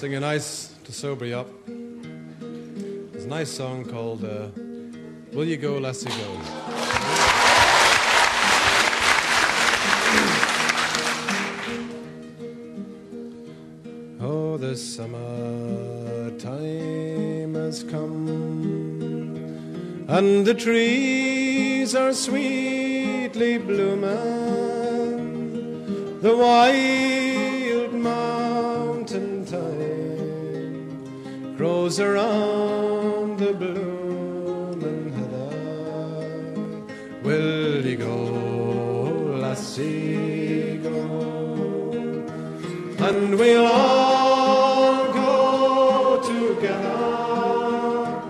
sing a nice to sober you up. There's a nice song called uh, Will You Go, Lassie Go? Oh, the summer time has come, and the trees are sweetly blooming. The wild grows around the blooming heather. Will you go, lassie, go? and we'll all go together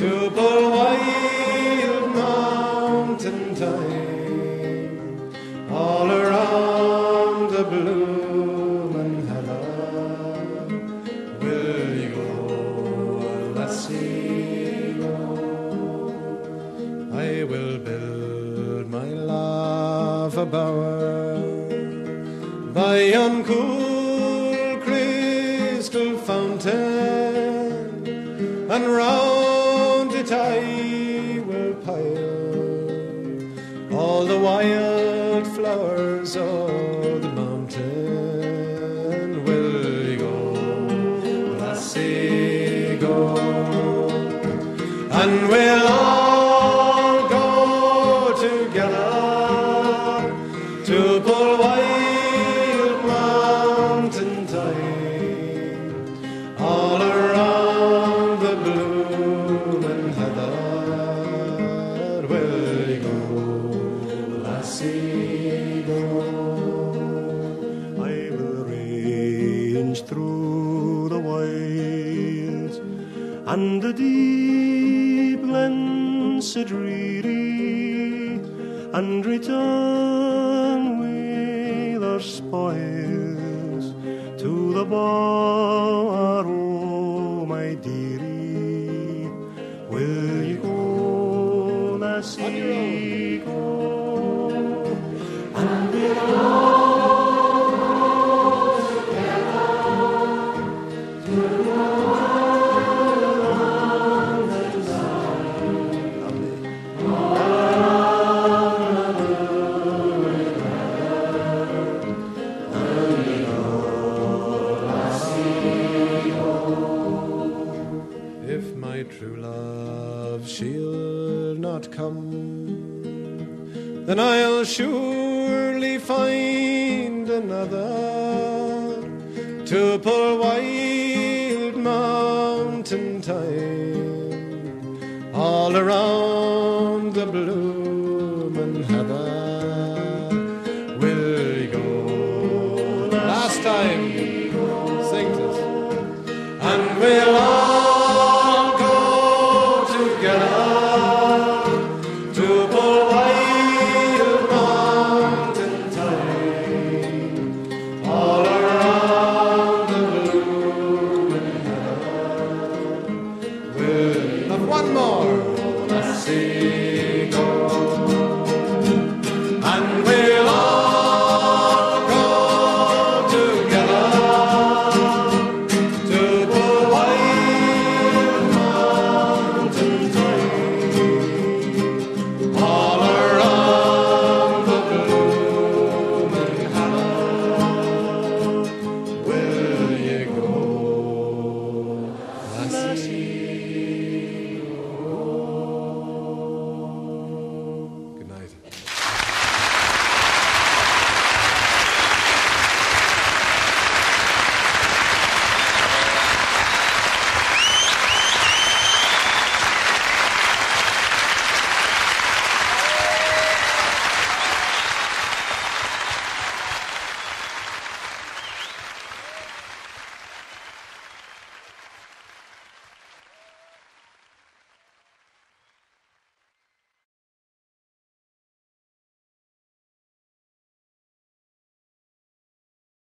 to the wild mountain thyme, my love a bower by yon cool crystal fountain, and round it I will pile all the wild flowers of the mountain. Will you go, lassie, go? And we'll and the deep glens so dreary, and return with our spoils to the bar, oh my dearie. Will you go, lassie, true love she'll not come, then I'll surely find another to pull wild mountain thyme all around the blooming heather. Will go last time? one more. I see.